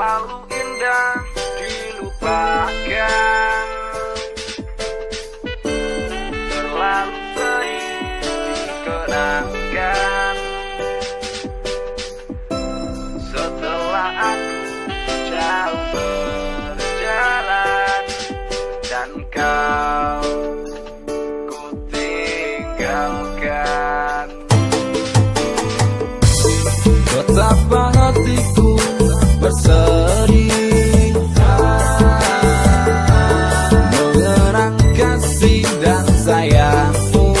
Terlalu indah dilupakan. Terlalu sering dikenangkan Setelah aku jauh berjalan Dan kau ku tinggalkan. Betapa hatiku bersedih Mengenang kasih dan sayangmu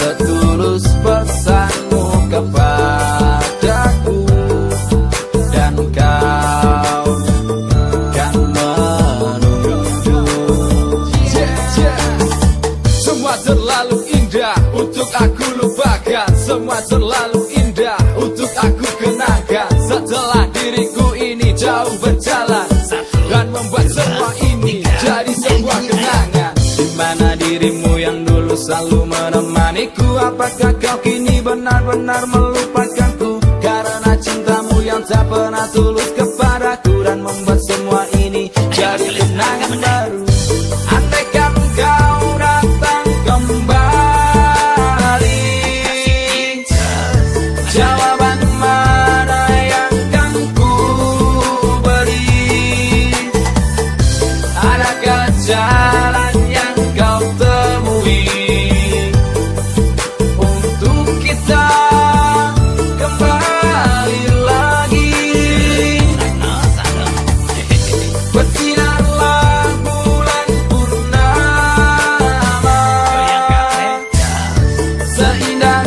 Setulus pesanmu kepadaku. Dan kau kan menunggu Semua terlalu indah untuk aku lupakan. Semua terlalu jauh berjalan. Dan membuat semua ini jadi sebuah kenangan. Di mana dirimu yang dulu selalu menemaniku? Apakah kau kini benar-benar melupakanku? Karena cintamu yang tak pernah tulus kepadaku Dan membuat semua ini jadi kenangan jalan yang kau temui. Untuk kita kembali lagi. Bersinarlah bulan purnama. Seindah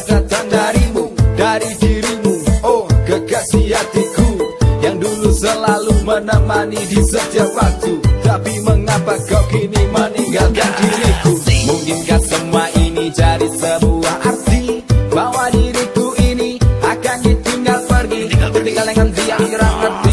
datang darimu Dari dirimu, oh kekasih hatiku Yang dulu selalu menemani di setiap waktu. Tapi mengapa kau kini meninggalkan diriku? Mungkinkah semua ini jadi sebuah arti Bahwa diriku ini akan ditinggal pergi? Ditinggal dengan dia ira ngerti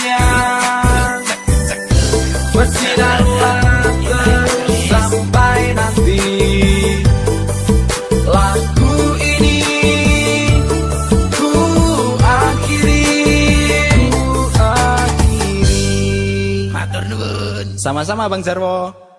cintanya Bersinarlah terus sampai nanti. Lagu ini ku akhiri Ku akhiri. Matur nuwun. Sama-sama Bang Jarwo